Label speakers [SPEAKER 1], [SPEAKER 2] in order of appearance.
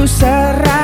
[SPEAKER 1] ku serah